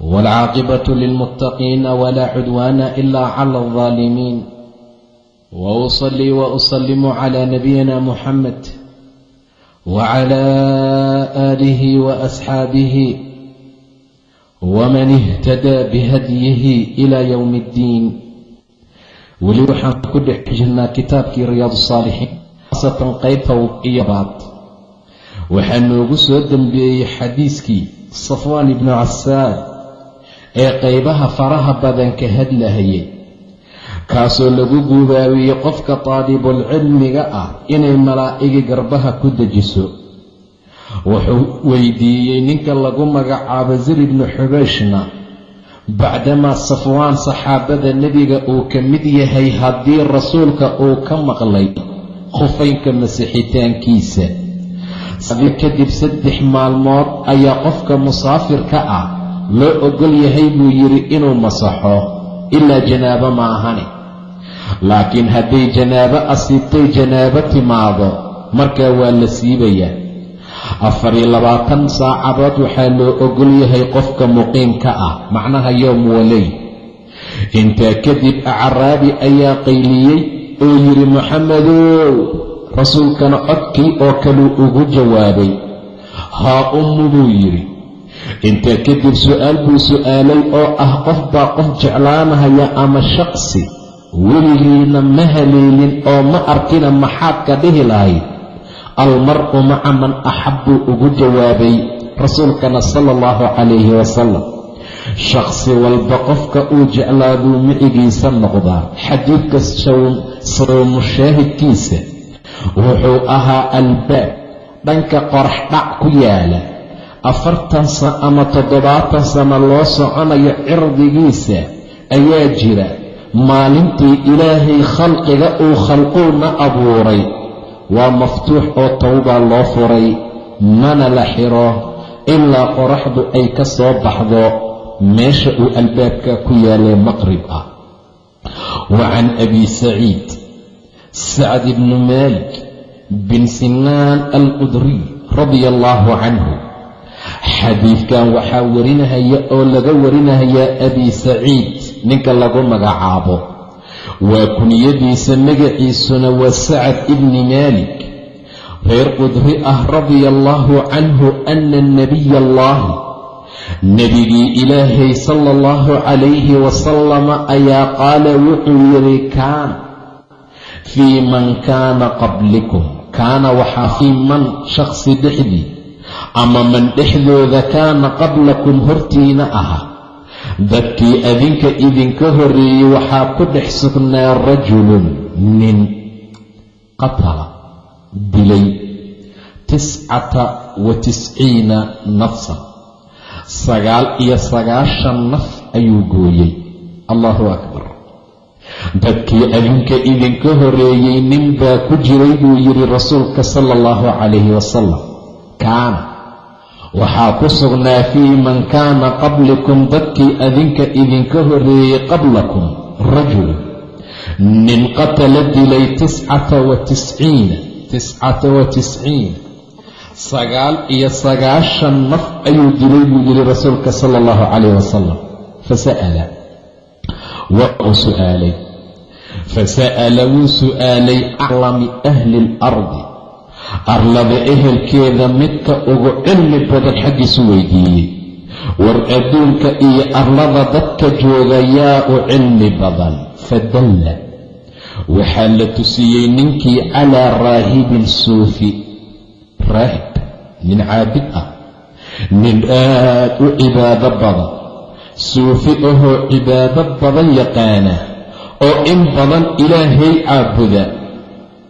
waalcaaqibatu lilmuttaqiina walaa cudwaana ilaa cala aldaalimiin wa usalii wa usalimu calaa nabiyina muxamed wacala aalihi wa asxaabihi waman ihtadaa bihadyihi ilaa yowmi iddiin weli waxaan ku dhex jirnaa kitaabkii riyaadu saalixiin khaasatan qaybtaw iyo baad waxaa noogu soo dembeeyey xadiiskii safwaan ibnu casaad ee qaybaha faraha badan ka hadlahayay kaasoo lagu guubaabiyey qofka taalibulcilmiga ah inay malaa'igi garbaha ku dejiso. Wuxuu weydiiyey ninka lagu magacaabo zir ibnu xubeyshna bacdamaa safwaan saxaabada nebiga uu ka mid yahay haddii rasuulka uu ka maqlay khufaynka masixitaankiisa kadib saddex maalmood ayaa qofka musaafirka ah loo ogol yahay buu yidhi inuu masaxo ilaa janaabo ma ahani. Laakiin hadday janaabo asiibtay janaabo timaado markaa waa la siibayaa afar iyo labaatan saacadood waxaa loo ogol yahay qofka muqiimka ah macnaha yoom waley intaa kadib acraabi ayaa qayliyey oo yidhi moxamedow rasuulkana codkii oo kaluu ugu jawaabay. Haa ummu buu yidhi intaa kadib su'aal buu su'aalay oo ah qof baa qof jeclaanahaya ama shaqsi weligiina ma haleelin oo ma arkina maxaad ka dhihi lahayd. Almar'u maca man axab buu ugu jawaabay rasuulkana sala allahu calayhi wasalam shakhsi walba qofka uu jeclaaduu micigiisa noqdaa. Xadiidka sawmushaahidkiisa wuxuu ahaa albaab dhanka qorax dhac ku yaalla afartan ama toddobaatan sano loo soconayo cirdigiisa ayaa jira. Maalintii ilaahay khalqiga uu khalquuna abuuray. Waa maftuux oo towbaa loo furay. Mana la xiro ilaa qoraxdu ay ka soo baxdo. Meesha uu albaabka ku yaalay maqrib ah. Wa can abi saciid sacd ibni maalik bin sinaan alqudriy radia allaahu canhu xadiidkan waxaa warinahaya oo laga warinahayaa abi saciid ninka lagu magacaabo. Waa kuniyadiisa magaciisuna waa sacad ibni maalik reer qudri ah radia allaahu canhu ana nabiya allahi nebigii ilaahay sala allahu calayhi wasalama ayaa qaala wuxuu yidhi kaana fii man kaana qablikum. Kaana waxaa fii man shakhsi dhexdii ama man dhexdooda kaana qablakum hortiina aha dadkii adinka idinka horreeyey waxaa ku dhex sugnaa rajulun nin qatala dilay tiscata wa tisciina nafsan sagaal iyo sagaashan naf ayuu gooyey. Allahu akbar. Dadkii adinka idinka horreeyey nin baa ku jiray buu yidhi rasuulka sala allahu calayhi wasalam kaana waxaa ku sugnaa fii man kaana qablikum dadkii adinka idinka horreeyey qablakum rajul nin qatala dilay tiscata wa tisciina tiscata wa tisciina sagaal iyo sagaashan naf ayuu dilay buu yidhi rasuulka sala allahu calayh wasalam fasa'ala waa uu su'aalay. Fasa'ala wuu su'aalay aclami ahli alardi arlada ehelkeeda midka ugu cilmi badan xaggiisu weydiiyey. War adduunka iyo arlada dadka jooga yaa u cilmi badan. Fadalla. Waxaa la tusiyey ninkii calaa raahibin suufi. Raahib nin caabid ah. Nin aad u cibaado badan. Suufi ahoo cibaado badan yaqaana oo in badan ilaahay caabuda.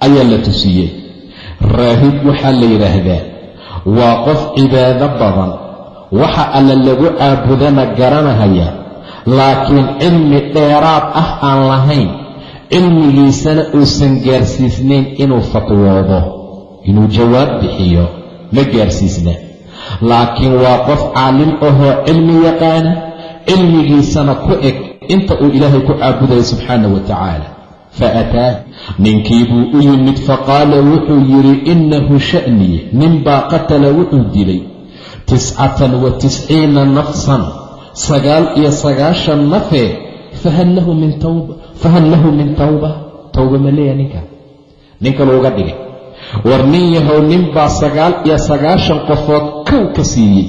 Ayaa la tusiyey raahib waxaa la yidhaahdaa waa qof cibaado badan waxa alle lagu caabudana garanahaya laakiin cilmi dheeraad ah aan lahayn cilmigiisana uusan gaarsiisnayn inuu fatwoodo inuu jawaab bixiyo ma gaarsiisna. Laakiin waa qof caalim ahoo cilmi yaqaana cilmigiisana ku eg inta uu ilaahay ku caabudaya subxaana wa tacaala fa ataah ninkii buu u yimid faqaala wuxuu yidhi innahu sha'niye ninbaa qatala wuxuu dilay tiscatan wa tisciina nafsan sagaal iyo sagaashan nafee fahal lahu min tawba tawba tawba ma leeya ninka ninka looga dhigay war nin yahow ninbaa sagaal iyo sagaashan qofood kow ka siiyey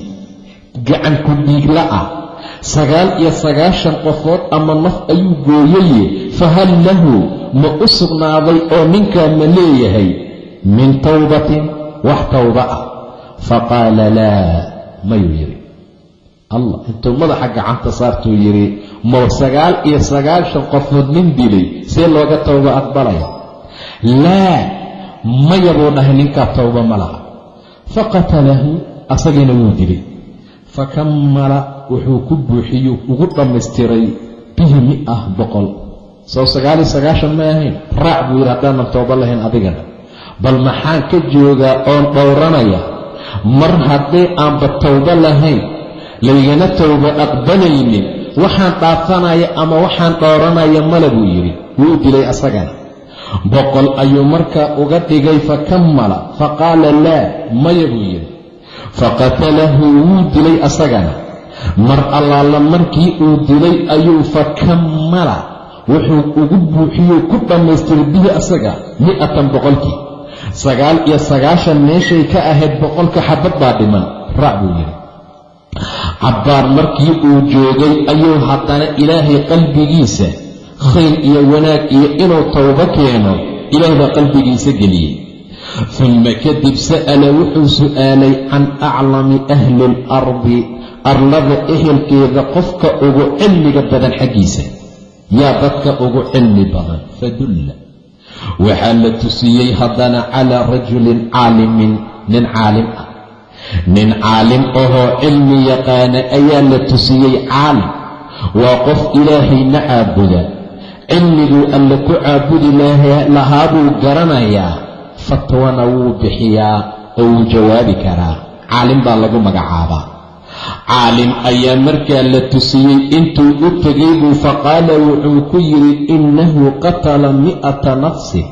gacan ku dhiigla ah sagaal iyo sagaashan qofood ama naf ayuu gooyaye fahal lahu ma u sugnaaday oo ninkaa ma leeyahay min tawbatin wax tawba ah. Faqaala laa mayuu yidhi. Allah intuu madaxa gacanta saartuu yidhi mow sagaal iyo sagaashan qofood nin dilay see looga tawba aqbalaya? Laa maya buu dhahay ninkaa tawba ma laha. Faqatalahu asagiina wuu dilay. Fakammala wuxuu ku buuxiyuu ugu dhammaystiray bihi mi-ah boqol. Sow sagaal iyo sagaashan ma ahayn raac buu yidhi haddaanan tooba lahayn adigana bal maxaan ka joogaa oon dhowranaya mar haddii aanba towbo lahayn laygana towba aqbalaynin waxaan dhaafanaya ama waxaan dhowranaya male buu yidhi wuu dilay asagana boqol ayuu markaa uga dhigay fakammala faqaala laa maya buu yidhi. Faqatalahu wuu dilay asagana mar allaala markii uu dilay ayuu fakammala wuxuu ugu buuxiyuu ku dhammaystiray bihi asaga mi'atan boqolkii. Sagaal iyo sagaashan meeshay ka ahayd boqolka xabad baa dhiman raac buu yidhi. Cabbaar markii uu joogay ayuu haddana ilaahay qalbigiisa khayr iyo wanaag iyo inuu towbo keeno ilaahay baa qalbigiisa geliyey. Uma kadib sa'ala wuxuu su'aalay can aclami ahli alardi arlada ehelkeeda qofka ugu cilmiga badan xaggiisa yaa dadka ugu cilmi badan. Fadulla. Waxaa la tusiyey haddana calaa rajulin caalimin nin caalim ah. Nin caalim ahoo cilmi yaqaana ayaa la tusiyey caalim. Waa qof ilaahayna caabuda. Cilmiguu alle ku caabudi lahaa buu garanayaa fatwana wuu bixiyaa oo wuu jawaabi karaa. Caalim baa lagu magacaabaa caalim ayaa markaa la tusiyey intuu u tegay buu faqaala wuxuu ku yidhi innahu qatala mi'ata nafsin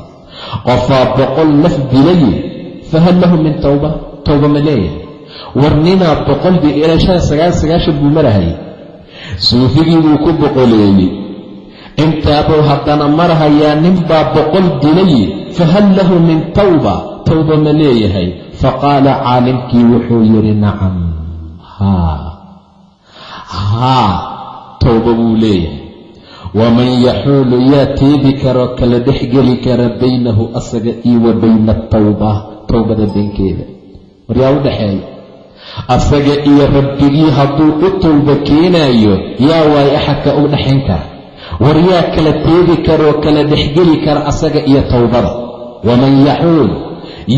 qofaa boqol naf dilaye fahal lahu min towba towba ma leeyahay. War ninaa boqol di ilaa sagaal sagaashan buu marahayay suufigii buu ku boqoleeyey. Intaabuu haddana marhayaa ninbaa boqol dilaye fahal lahu min tawba. Towba ma leeyahay. Faqaala caalimkii wuxuu yidhi nacam haa towba buu leeyahay waman yaxuulu yaa teebi karoo kala dhexgeli kara baynahu asaga iyo wa bayna atawba towbada beenkeeda war yaa u dhexeeya asaga iyo rabbigii hadduu u towba keenaayo yaa waayo axadka u dhexayn kara war yaa kala teebi karoo kala dhexgeli kara asaga iyo towbada waman yaxuul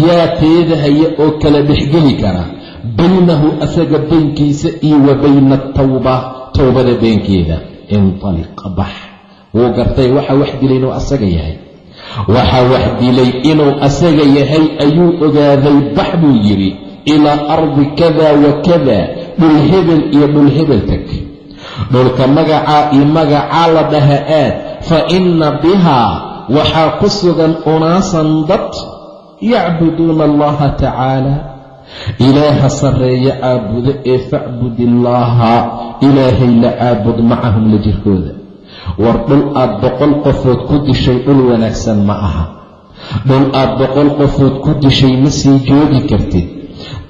yaa teedahaya oo kala dhexgeli kara baynahu asaga beynkiisa iyo wa bayna atawba towbada beenkeeda intaliq bax. Wuu gartay waxa wax dilay inuu asaga yahay. Waxa wax dilay inuu asaga yahay ayuu ogaaday bax buu yidhi. Ilaa ardi kada wa kada dhul hebel iyo dhul hebel tag. Dhulka magacaa iyo magacaa la dhaha aad fa inna bihaa waxaa ku sugan unaasan dad yacbuduuna allaha tacaala ilaaha sarreeya caabudo ee facbud illaaha ilaahay la caabud macahum la jirkooda. War dhul aad boqol qofood ku dishay dhul wanaagsan ma aha. Dhul aad boqol qofood ku dishay ma sii joogi kartid.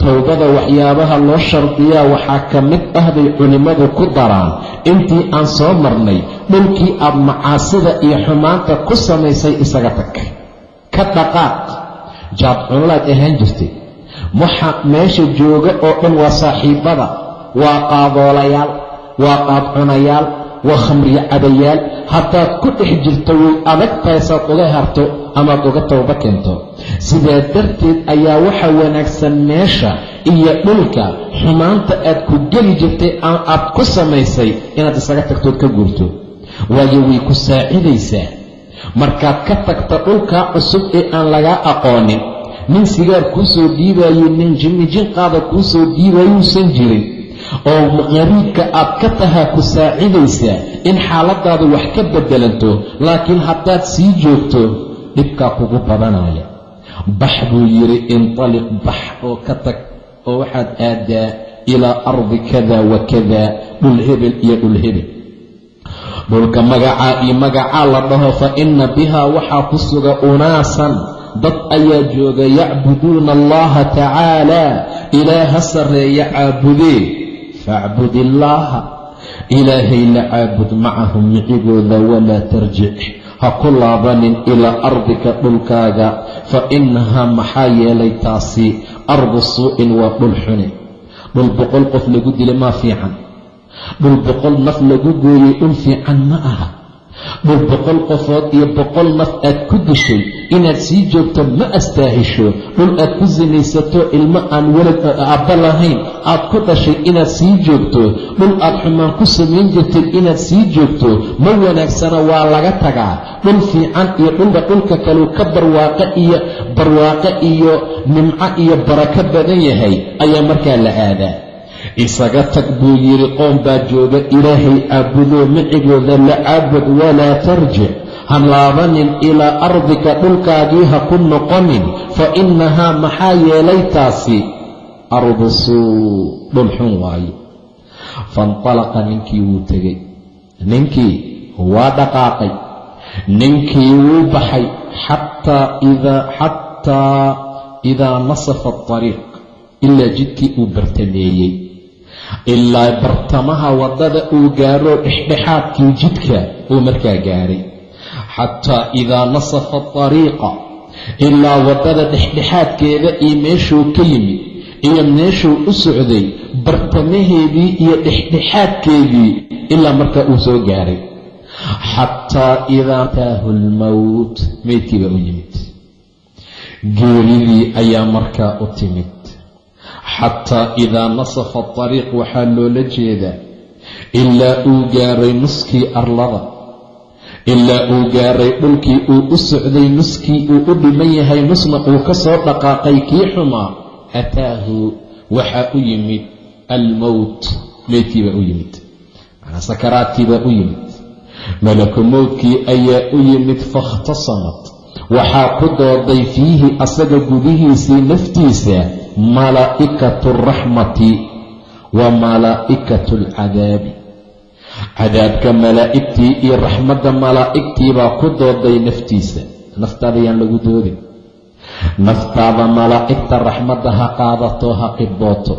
Towbada waxyaabaha loo shardiyaa waxaa ka mid ah bay culimmadu ku daraan. Intii aan soo marnay dhulkii aad macaasida iyo xumaanta ku samaysay isaga tag. Ka dhaqaaq. Jaad cunulaad ahaan jirtay waxa meesha jooga oo dhan waa saaxiibbada waa qaadoolayaal waa qaadcunayaal waa khamriyo cabayaal haddaad ku dhex jirto way adag tahay saad uga harto amaad uga towba keento. Sidaa darteed ayaa waxa wanaagsan meesha iyo dhulka. Xumaanta aad ku geli jirtay aad ku samaysay inaad isaga tagtood ka guurto. Waayo way ku saacidaysaa. Markaad ka tagta dhulkaa cusub ee aan lagaa aqoonin nin sigaar kuu soo dhiibaayey nin jinnijinqaada kuu soo dhiibaayuusan jirin oo qariibka aad ka tahaa ku saacidaysaa in xaaladaadu wax ka beddelanto laakiin haddaad sii joogto dhibkaa kugu badanaya bax buu yidhi intaliq bax oo ka tag oo waxaad aadaa ilaa ardi kada wa kada dhul hebel iyo dhul hebel. Dhulka magacaa iyo magacaa la dhaho fa inna bihaa waxaa ku suga unaasan dad ayaa jooga yacbuduuna allaha tacaala ilaaha sarreeya caabudee facbud illaaha ilaahay la caabud macahum micigooda walaa tarjic ha ku laabanin ilaa ardika dhulkaaga fa innahaa maxaa yeelay taasi ardu suu'in waa dhul xune dhul boqol qof lagu dila maa fiican. Dhul boqol naf lagu gooyey dhul fiican ma aha dhul boqol qofood iyo boqol naf aad ku dishay inaad sii joogto ma astaahisho. Dhul aad ku sinaysato ilmo aan walad aabba lahayn aad ku dhashay inaad sii joogto. Dhul aad xumaan ku samayn jirtay inaad sii joogto. Ma wanaagsana waa laga tagaa. Dhul fiican iyo dhulka dhulka kaleu ka barwaaqo iyo barwaaqo iyo nimco iyo barako badan yahay ayaa markaa la aadaa isaga tag buu yidhi qoom baa jooga ilaahay caabudoo micigooda la caabud walaa tarjic ha laabanin ilaa ardika dhulkaagii ha ku noqonin fa innahaa maxaa yeelay taasi? Ardu suu dhul xun waaye. Faintalaqa ninkii wuu tegey. Ninkii waa dhaqaaqay. Ninkii wuu baxay. Xataa idaa nasafa aariiq ilaa jidkii uu bartameeyey ilaa bartamaha waddada uu gaaro dhexdhexaadkii jidka uu markaa gaaray. Xataa idaa nasafa ariiqa ilaa waddada dhexdhexaadkeeda iyo meeshuu ka yimid iyo meeshuu u socday bartamaheedii iyo dhexdhexaadkeedii ilaa markaa uu soo gaaray. Xataa idaa ataahu lmowt meydkii baa u yimid. Geeridii ayaa markaa u timid xataa idaa nasafa ariiq waxaa loola jeedaa ilaa uu gaaray nuskii arlada ilaa uu gaaray dhulkii uu u socday nuskii uu u dhiman yahay nusna uu ka soo dhaqaaqay kii xumaa ataahu waxaa u yimid almowt meydkiibaa u yimid. Manaa sakaraadkiibaa u yimid. Malaku mowdkii ayaa u yimid fakhtasamat waxaa ku dooday fiihi asaga gudihiisii naftiisa malaa'ikatu araxmati wa malaa'ikatu alcadaabi cadaabka malaa'igtii iyo raxmadda malaa'igtii baa ku dooday naftiisa. Naftaada yaan lagu doodin. Naftaada malaa'igta raxmadda ha qaadato ha qibooto.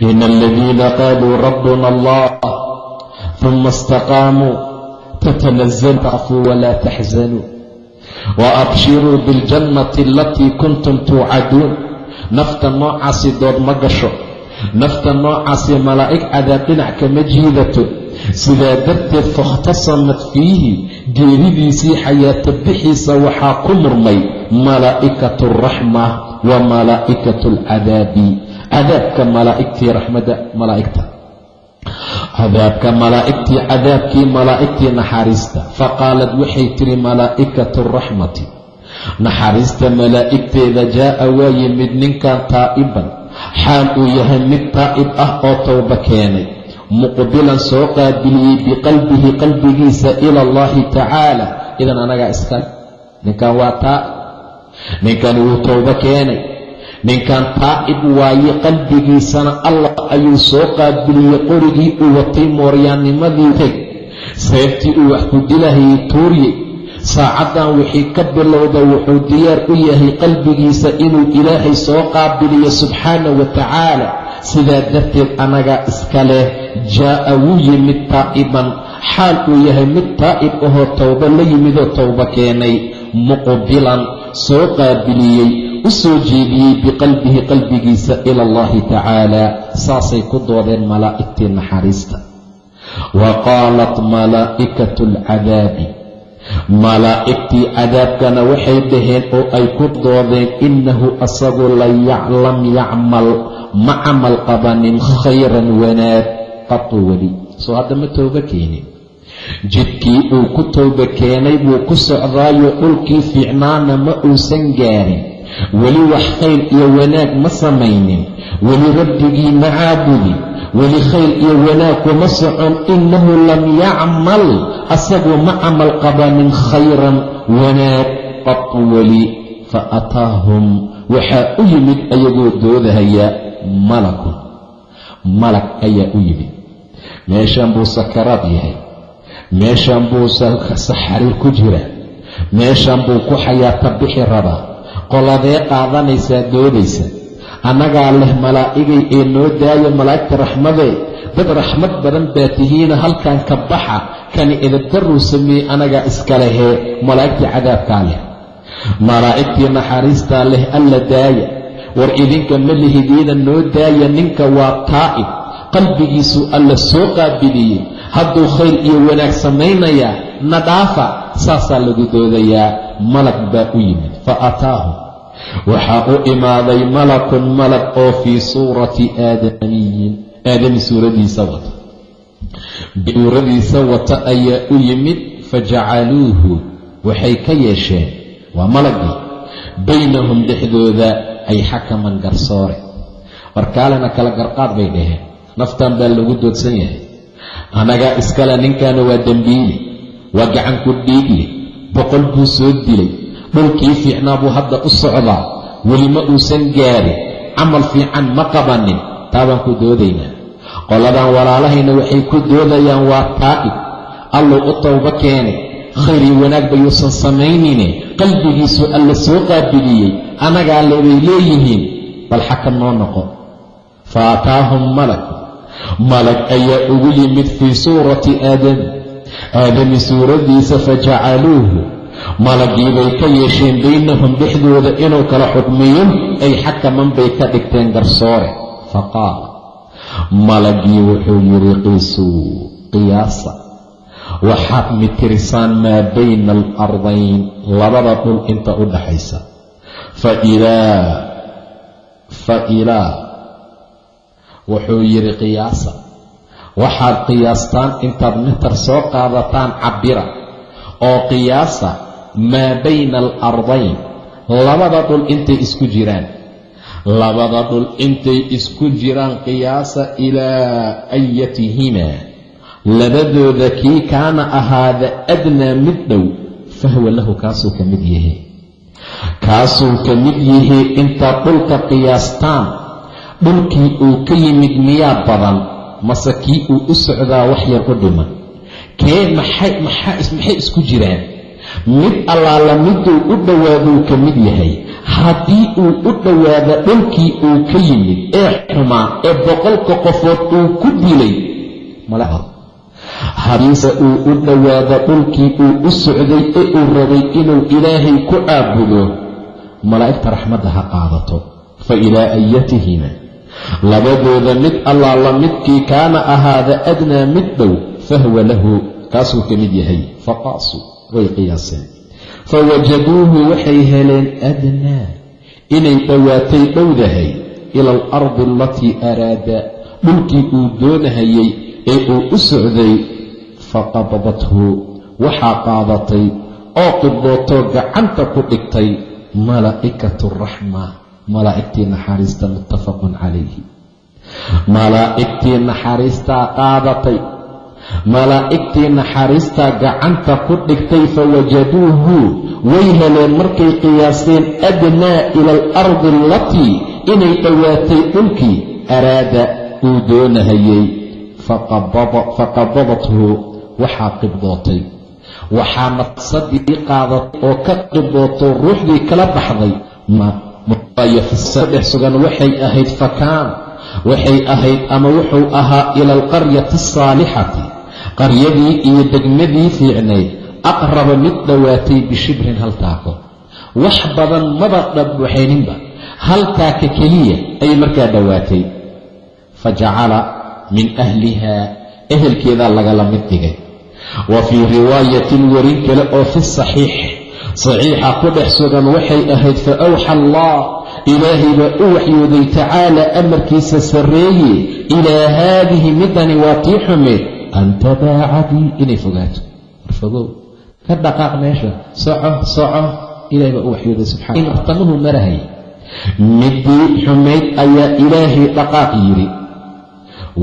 Ina aladiina qaaluu rabbuna allah uma istaqaamuu tatanazal walaa taxzanuu waabshiruu biاljannati alatii kuntum tuucaduun nafta noocaasi dood ma gasho. Nafta noocaasi malaa'ig cadaab dhinac kama jiidato. Sidaa darteed fakhtasamat fiihi geeridiisii xayaato bixiisa waxaa ku murmay malaa'ikatu araxma wa malaa'ikatu alcadaabi cadaabka malaa'igtii raxmadda malaa'igta. Cadaabka malaa'igtii cadaabkii malaa'igtii naxariista. Faqaalad waxay tiri malaa'ikatu araxmati naxariista malaa'igteeda jaa'a waa yimid ninkan taa'iban. Xaal uu yahay mid taa'ib ah oo towba keenay. Muqbilan soo qaabiliyey biqalbihi qalbigiisa ila allahi tacaala. Idan anagaa iskale. Ninkan waa taa'ib. Ninkan wuu towbo keenay. Ninkan taa'ib waaye qalbigiisana allah ayuu soo qaabiliyey qorigii uu watay mooryaannimadii teg seebtii uu wax ku dilahayay tuuryey saacaddan wixii ka bilowda wuxuu diyaar u yahay qalbigiisa inuu ilaahay soo qaabiliyo subxaana wa tacaala. Sidaa darteed anagaa iska leh jaa'a wuu yimid taa'iban. Xaal uu yahay mid taa'ib ahoo towbo la yimidoo towbo keenay. Muqbilan soo qaabiliyey u soo jeediyey biqalbihi qalbigiisa ila allahi tacaala. Saasay ku doodeen malaa'igtii naxariista. Wa qaalat malaa'ikatu alcadaabi malaa'igtii cadaabkana waxay dhaheen oo ay ku doodeen innahu asagu lam yacmal ma camal qabanin khayran wanaag qatu weli. Soo hadda ma tooba keenin. Jidkii uu ku tooba keenay buu ku socdaayo dhulkii fiicnaana ma uusan gaarin. Weli wax khayr iyo wanaag ma samaynin. Weli rabbigii ma caabudi weli khayr iyo wanaag kuma socon innahu lam yacmal asaguu ma camal qabanin khayran wanaag qatu weli fa ataahum. Waxaa u yimid ayagoo doodahaya malakun malag ayaa u yimid. Meeshan buu sakaraad yahay. Meeshan buu saxariir ku jira. Meeshan buu ku xayaata bixi rabaa. Qoladee qaadanaysaa doodaysa annagaa leh malaa'igay ee noo daaya malaa'igta raxmadee dad raxmad badan baa tihiina halkan ka baxa kani edabdarruu sameeyey anagaa iska lehee malaa'igtii cadaabkaa leh. Malaa'igtii naxariistaa leh alla daaya war idinka ma lihidiina noo daaya ninka waa taa'ib qalbigiisu alla soo qaabiliyey hadduu khayr iyo wanaag samaynayaa na dhaafa saasaa lagu doodayaa malag baa u yimid fa ataahu waxaa u imaaday malakun malag oo fii suurati aadamiyin. Aadami suuradiisa wata. Suuradiisa wata ayaa u yimid fajacaluuhu waxay ka yeesheen waa malagii baynahum dhexdooda ay xakaman garsoore. Warkaalena kala garqaad bay dhaheen. Naftan baa lagu doodsan yahay. Annagaa iskale ninkaana waa dembiile waa gacanku dhiigle boqol buu soo dilay dhulkii fiicnaa buu hadda u socdaa. Weli ma uusan gaarin camal fiican ma qabanin. Taabaan ku doodaynaa qoladan walaalahayna waxay ku doodayaan waa taa'ib. Alluu u towbo keenay. Khayr wanaag bayuusan samaynine. Qalbigiisu alla soo qaabiliyey annagaa lebay leeyihiin. Bal xakam noo noqo fa ataahum malak malag ayaa ugu yimid fii suurati aadami aadami suuradiisa fajacaluuhu malagiibay ka yeesheen baynahum dhexdooda inuu kala xukmiyo ay xakaman bay ka dhigteen garsoore. Faqaala malagii wuxuu yidhi qiisuu qiyaasa waxaad mitirisaan maa bayna alardayn labada dhul inta u dhaxaysa. Fa ilaa wuxuu yidhi qiyaasa waxaad qiyaastaan intaad mitar soo qaadataan cabira oo qiyaasa maa bayna alardayn labada dhul intay isku jiraan. Labada dhul intay isku jiraan qiyaasa ilaa ayatihimaa labadooda kii kaana ahaada adnaa mid dhow fahwa lahu kaasuu ka mid yahay. Kaasuu ka mid yahay intaad dhulka qiyaastaan. Dhulkii uu ka yimid miyaa badan mase kii uu u socdaa wax yar u dhiman kee maxay isku jiraan mid allaala miduu u dhowaaduu ka mid yahay. Haddii uu u dhowaado dhulkii uu ka yimid ee xumaa ee boqolka qofood uu ku dilay haddiise uu u dhowaado dhulkii uu u socday ee uu rabay inuu ilaahay ku caabudo malaa'igta raxmadda ha qaadato. Fa ilaa ayatihima labadooda mid allaala midkii kaana ahaada adnaa mid dhow fahwa lahu kaasuu ka mid yahay faqaasuu way qiyaaseen. Fawajaduuhu waxay heleen adnaa inay dhowaatay dhowdahay ila alardi alatii araada dhulkii uu doonahayey ee uu u socday faqabadathu waxaa qaadatay oo qibdootoo gacanta ku dhigtay malaa'ikatu raxma. Malaa'igtii naxariista muttafaqun calayhi. Malaa'igtii naxariistaa qaadatay malaa'igtii naxariistaa gacanta ku dhigtay fawajaduuhu way heleen markay qiyaaseen adnaa ila alardi alatii inay dhowaatay dhulkii araada uu doonahayey faqabadathu waxaa qibdootay. Waxaa naqsadii qaadatay oo ka qibdooto ruuxdii kala baxday. Dhex sugan waxay ahayd fakaan waxay ahayd ama wuxuu ahaa ila alqaryati asaalixati qaryadii iyo degmadii fiicnayd aqraba mid dhowaatay bishibrin hal taako wax badan maba dhabwaxayninba hal taaka keliya ayay markaa dhowaatay fa jacala min ahliha ehelkeedaa lagala mid dhigay. Wa fii riwaayatin warin kale oo fi saxiix saxiixa ku dhex sugan waxay ahayd fa awxa allah ilaahay baa u waxyooday tacaala amarkiisa sarreeye ilaa haadihi midani waa tii xumeed an tabaacadii inay fogaato. Warfogow ka dhaqaaq meesha. Soco soco. Ilahay baa u waxyooday subxana in artamuhu marahay. Midii xumayd ayaa ilaahay dhaqaaq yidhi.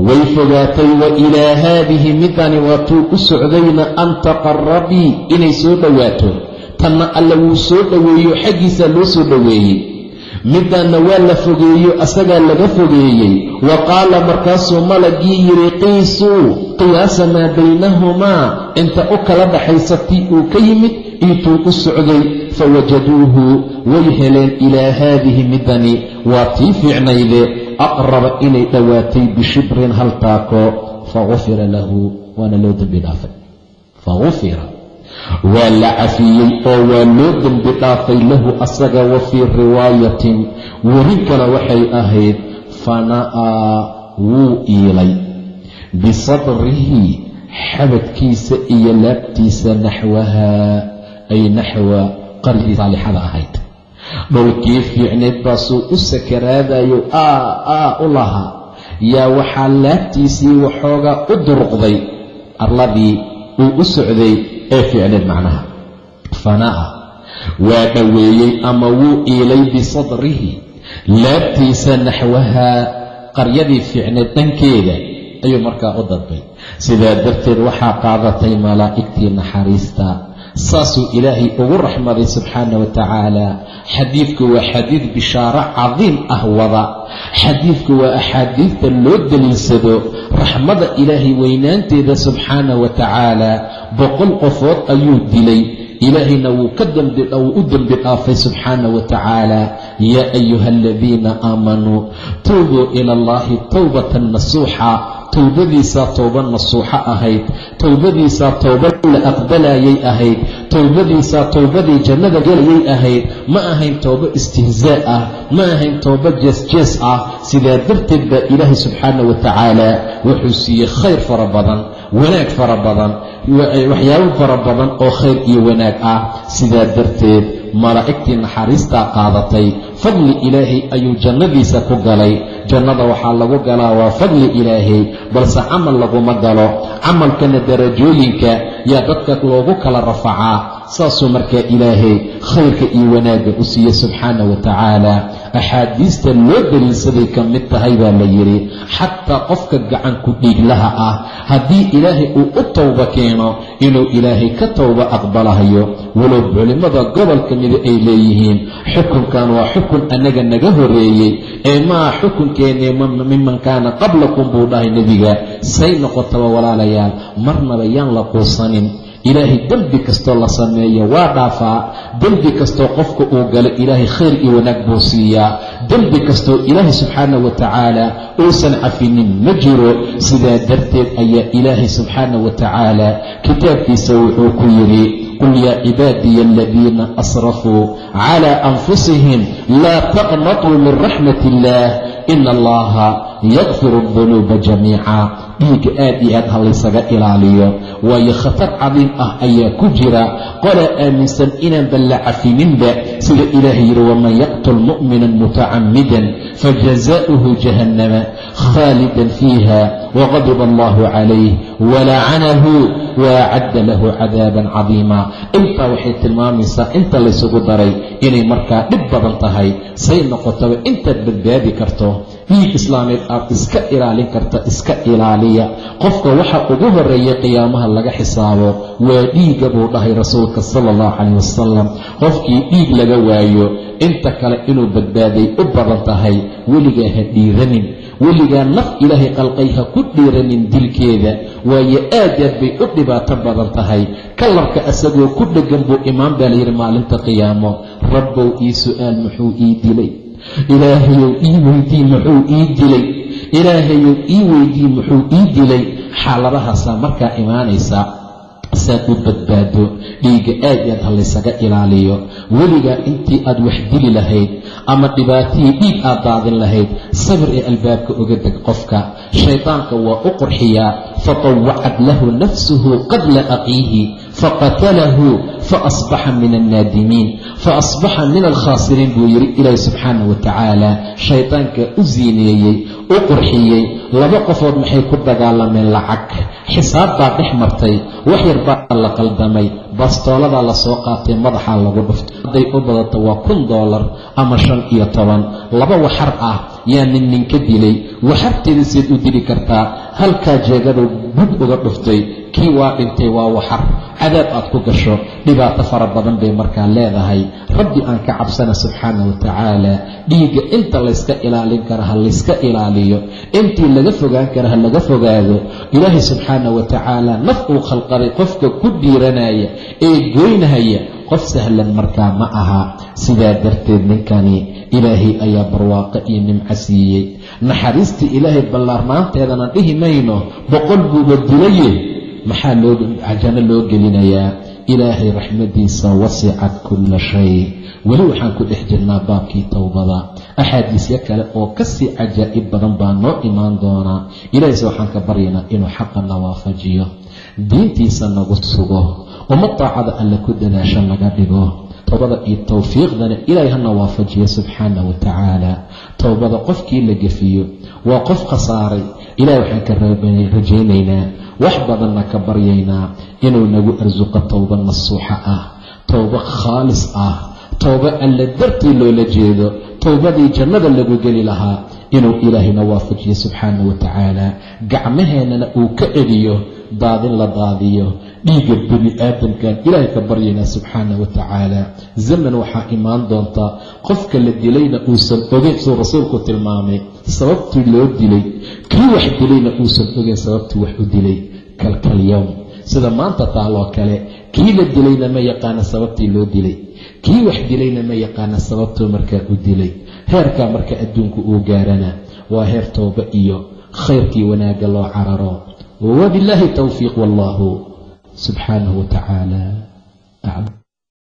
Way fogaatay wa ilaa haadihi midani waatuu u socdayna an taqarabii inay soo dhowaato. Tanna alla wuu soo dhoweeyo xaggiisaa loo soo dhoweeyey midanna waa la fogeeyo asagaa laga fogeeyey. Wa qaala markaasuu malagii yidhi qiisuu qiyaasa maa baynahumaa inta u kala dhaxaysa tii uu ka yimid intuu u socday fawajaduuhu way heleen ilaa haadihi midani waa tii fiicnayde aqraba inay dhowaatay bishibrin hal taako fagufira lahu waana loo dembi dhaafay waa la cafiyey oo waa loo dembi dhaafay lahu asaga wa fii riwaayatin. Werin kale waxay ahayd fana'aa wuu iilay. Bisadrihi xabadkiisa iyo laabtiisa naxwahaa ay naxwa qaridii saalixada ahayd. Dhulkii fiicneed baasuu u sakaraadayo aa aa u lahaa. Yaa waxaa laabtiisii waxoogaa u duruqday arladii uu u socday ee fiicneed macnaha. Fana'a. Waa dhoweeyey ama wuu iilay bisadrihi laabtiisa naxwahaa qaryadii fiicneed dhankeeda ayuu markaa u dadbay sidaa darteed waxaa qaadatay malaa'igtii naxariista saasuu ilaahay ugu raxmaday subxaana wa tacaala. Xadiidku waa xadiid bishaaro cadiim ah wada. Xadiidku waa axaadiidta loo daliilsado. Raxmada ilaahay weynaanteeda subxaana wa tacaala boqol qofood ayuu dilay. Ilaahayna wuu wuu u dembi dhaafay subxaana wa tacaala. Yaa ayuha aladiina aamanuu tuubuu ila allahi towbatan nasuuxa towbadiisaa towba nasuuxo ahayd. Towbadiisaa towba la aqbalayay ahayd. Towbadiisaa towbadii jannada gelayay ahayd. Ma ahayn towbo istihzaa ah. Ma ahayn towbo jees-jees ah. Sidaa darteed baa ilaahay subxaana wa tacaala wuxuu siiyey khayr fara badan wanaag fara badan waxyaabo fara badan oo khayr iyo wanaag ah. Sidaa darteed malaa'igtii naxariistaa qaadatay fadli ilaahay ayuu jannadiisa ku galay. Jannada waxaa lagu galaa waa fadli ilaahay balse camal laguma galo. Camalkana darajooyinka yaa dadka loogu kala rafacaa. Saasuu markaa ilaahay khayrka iyo wanaagga u siiye subxaana wa tacaala axaadiista loo daliilsaday ka mid tahay baa la yidhi xataa qofka gacanku dhiiglaha ah haddii ilaahay uu u towba keeno inuu ilaahay ka towba aqbalahayo walow culimmada gobolka mida ay leeyihiin xukunkan waa xukun annaga naga horeeyey ee maa xukunkeennii miman kaana qablakum buu dhahay nebiga say noqotaba walaalayaal marnaba yaan la quusanin ilaahay dembi kastoo la sameeyo waa dhaafaa. Dembi kastoo qofka uu galo ilaahay khayr iyo wanaag buu siiyaa. Dembi kastoo ilaahay subxaana wa tacaala uusan cafinin ma jiro. Sidaa darteed ayaa ilaahay subxaana wa tacaala kitaabkiisa wuxuu ku yidhi qul yaa cibaadiya aladiina asrafuu cala anfusihim laa taqnatuu min raxmat illaah ina allaha yakfiru adunuuba jamiica. Dhiigga aad iyo aad ha laysaga ilaaliyo waayo khatar cadiim ah ayaa ku jira. Qolaa aaminsan inaanba la cafininba sida ilaahay yidhi waman yaqtul mu'minan mutacammidan fajazaa'uhu jahannama khaalidan fiiha waqadiba allahu calayh walacanahu waacadda lahu cadaaban cadiima. Intaa waxay tilmaamaysaa inta laysugu daray inay markaa dhib badan tahay say noqotaba intaad badbaadi karto dhiig islaameed aad iska ilaalin karta iska ilaaliya. Qofka waxa ugu horreeya qiyaamaha laga xisaabo waa dhiigga buu dhahay rasuulka sala allahu calayh wasalam qofkii dhiig laga waayo inta kale inuu badbaaday u badan tahay weligaa ha dhiiranin weligaa naf ilaahay qalqay ha ku dhiiranin dilkeeda waayo aad aad bay u dhibaato badan tahay. Kalarka asagoo ku dheggan buu imaan baa layidhi maalinta qiyaamo. Rabbow ii su'aal muxuu ii dilay ilaahayow ii weydii muxuu ii dilay. Ilaahayow ii weydii muxuu ii dilay. Xaaladahaasaa markaa imaanaysa saad u badbaado. Dhiigga aad aad ha laysaga ilaaliyo. Weligaa intii aad wax dili lahayd ama dhibaatihii dhiig aad daadin lahayd sabir ee albaabka uga deg qofka. Shaydaanka waa u qurxiyaa. Fatawacad lahu nafsuhu qadla aqiihi faqatalahu faasbaxa min annaadimiin faasbaxa min alkhaasiriin buu yidhi ilaahi subxaana wa tacaala shaydaanka u siineeyey u qurxiyey laba qofood maxay ku dagaalameen lacag xisaab baa dhex martay wax yar baa la qaldamay bastooladaa la soo qaatay madaxaa lagu dhuftay hadday u badato waa kun doolar ama shan iyo toban laba waxar ah yaa nin ninka dilay waxarteeda seed u dili kartaa halkaa jeegadu bud uga dhuftay kii waa dhintay waa waxar cadaab aad ku gasho dhibaato fara badan bay markaa leedahay. Rabbi aan ka cabsana subxaana wa tacaala dhiigga inta layska ilaalin kara ha layska ilaaliyo. Intii laga fogaan kara ha laga fogaado. Ilaahay subxaana wa tacaala naf uu khalqaday qofka ku dhiiranaya ee goynahaya qof sahlan markaa ma aha. Sidaa darteed ninkani ilaahay ayaa barwaaqo iyo nimco siiyey. Naxariistii ilaahay ballaarnaanteedana dhihi mayno boqol buuba dilaye maxaa loo cajano loo gelinayaa ilaahay raxmadiisa wasicat kulla shay. Weli waxaan ku dhex jirnaa baabkii towbada axaadiisyo kale oo ka sii cajaa'ib badan baa noo imaan doonaa ilaahayse waxaan ka baryaynaa inuu xaqana waafajiyo diintiisa nagu sugo. Uma taacada alle ku dadaasho naga dhigo. Towbada iyo towfiiqdana ilaahay hana waafajiyo subxaana wa tacaala. Towbada qofkii la gefiyo waa qof khasaaray. Ilahay waxaan ka rajaynaynaa wax badanna ka baryaynaa inuu nagu arsuqo towba nasuuxa ah towbo khaalis ah towbo alle dartii loola jeedo towbadii jannada lagu geli lahaa inuu ilaahayna waafajiyo subxaana wa tacaala gacmaheennana uu ka celiyo daadin la daadiyo dhiigga bani aadamkan ilaahay ka baryaynaa subxaana wa tacaala. Zaman waxaa imaan doonta qofka la dilayna uusan ogeyn suu rasuulku tilmaamay sababtii loo dilay kii wax dilayna uusan ogeyn sababtii wax u dilay kalkalyowm sida maanta taaloo kale kii la dilayna ma yaqaana sababtii loo dilay. Kii wax dilayna ma yaqaana sababtuu markaa u dilay. Heerkaa marka adduunku uu gaarana waa heer towba iyo khayrkii wanaagga loo cararo. Wabillaahi towfiiq wallahu subxaanahu wa tacaala